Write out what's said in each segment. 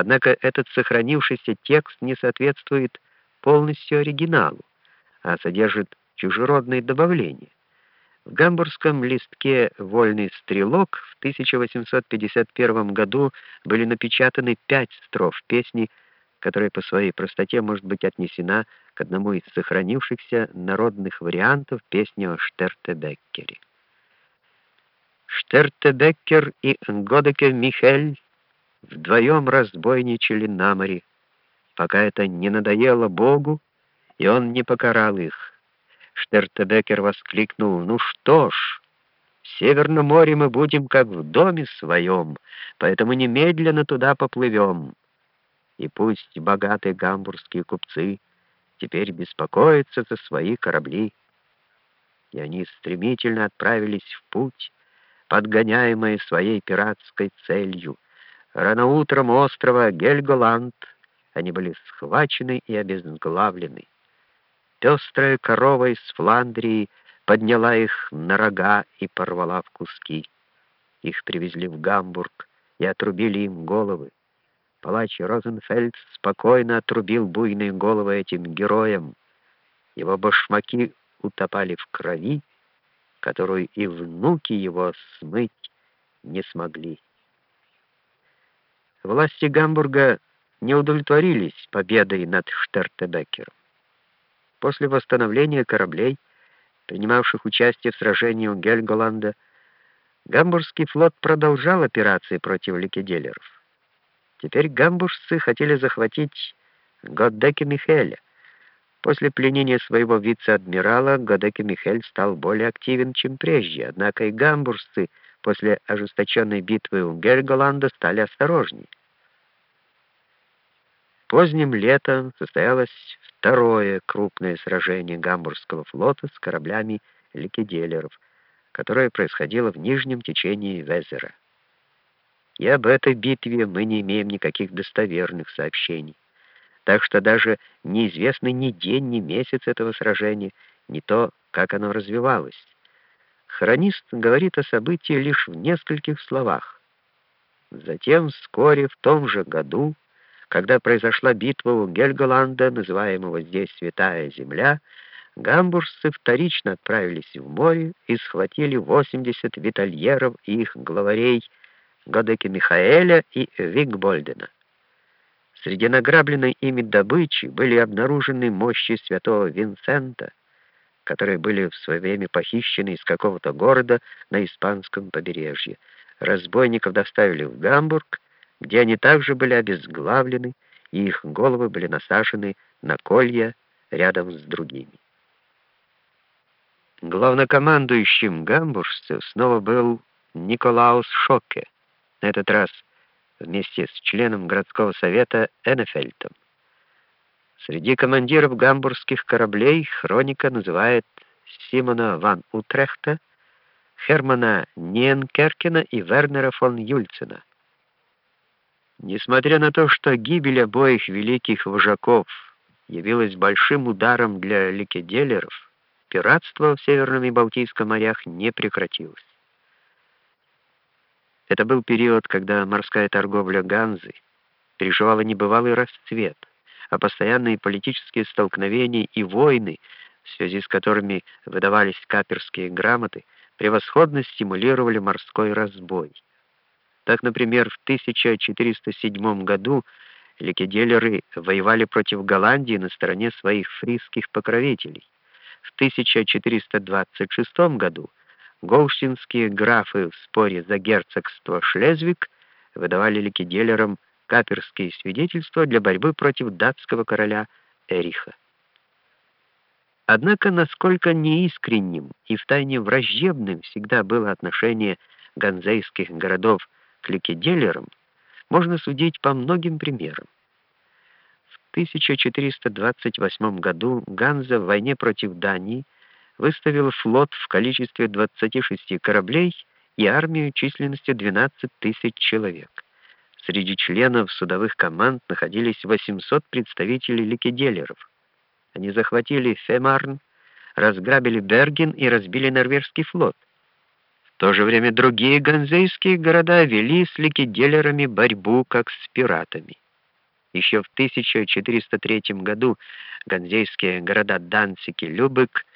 Однако этот сохранившийся текст не соответствует полностью оригиналу, а содержит чужеродные добавления. В гамбургском листке «Вольный стрелок» в 1851 году были напечатаны пять строф песни, которая по своей простоте может быть отнесена к одному из сохранившихся народных вариантов песни о Штертебеккере. Штертебеккер и Годеке Михель вдвоем разбойничали на море, пока это не надоело Богу, и он не покарал их. Штертебекер воскликнул, «Ну что ж, в Северном море мы будем как в доме своем, поэтому немедленно туда поплывем. И пусть богатые гамбургские купцы теперь беспокоятся за свои корабли». И они стремительно отправились в путь, подгоняемые своей пиратской целью. Рано утром острова Гельголанд они были схвачены и обезглавлены. Пестрая корова из Фландрии подняла их на рога и порвала в куски. Их привезли в Гамбург и отрубили им головы. Палач Розенфельд спокойно отрубил буйные головы этим героям. Его башмаки утопали в крови, которую и внуки его смыть не смогли. Власти Гамбурга не удовлетворились победой над Штертебекером. После восстановления кораблей, принимавших участие в сражении у Гельголанда, Гамбургский флот продолжал операции против ликеделеров. Теперь гамбуржцы хотели захватить Годдеке Михеля. После пленения своего вице-адмирала Годеке Михель стал более активен, чем прежде, однако и гамбуржцы после ожесточенной битвы у Гельголанда стали осторожнее. Поздним летом состоялось второе крупное сражение Гамбургского флота с кораблями ликеделеров, которое происходило в нижнем течении Везера. И об этой битве мы не имеем никаких достоверных сообщений. Так что даже неизвестны ни день, ни месяц этого сражения, ни то, как оно развивалось. Хронист говорит о событии лишь в нескольких словах. Затем, вскоре, в том же году, когда произошла битва у Гельголанда, называемого здесь Святая Земля, гамбуржцы вторично отправились в море и схватили 80 витальеров и их главарей Годеки Михаэля и Вигбольдена. Среди награбленной ими добычи были обнаружены мощи святого Винсента, которые были в свое время похищены из какого-то города на испанском побережье. Разбойников доставили в Гамбург, где они также были обезглавлены, и их головы были насажены на колья рядом с другими. Главнокомандующим гамбуржцев снова был Николаус Шоке, на этот раз вместе с членом городского совета Эннефельтом. Среди командиров гамбургских кораблей хроника называет Симона ван Утрехта, Хермана Ниенкеркена и Вернера фон Юльцена. Несмотря на то, что гибель обоих великих вожаков явилась большим ударом для ликеделеров, пиратство в Северном и Балтийском морях не прекратилось. Это был период, когда морская торговля Ганзы переживала небывалый расцвет, а постоянные политические столкновения и войны, в связи с которыми выдавались каперские грамоты, превосходно стимулировали морской разбой. Так, например, в 1407 году ликеделеры воевали против Голландии на стороне своих фрисских покровителей. В 1426 году голштинские графы в споре за герцогство Шлезвиг выдавали ликеделерам каперские свидетельства для борьбы против датского короля Эриха. Однако, насколько неискренним и втайне враждебным всегда было отношение ганзейских городов к ликеделерам можно судить по многим примерам. В 1428 году Ганза в войне против Дании выставила флот в количестве 26 кораблей и армию численностью 12 тысяч человек. Среди членов судовых команд находились 800 представителей ликеделеров. Они захватили Фемарн, разграбили Берген и разбили норвежский флот то же время другие ганзейские города вели с ликеделерами борьбу как с пиратами. Еще в 1403 году ганзейские города Данцик и Любек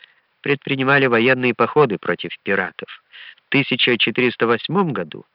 предпринимали военные походы против пиратов. В 1408 году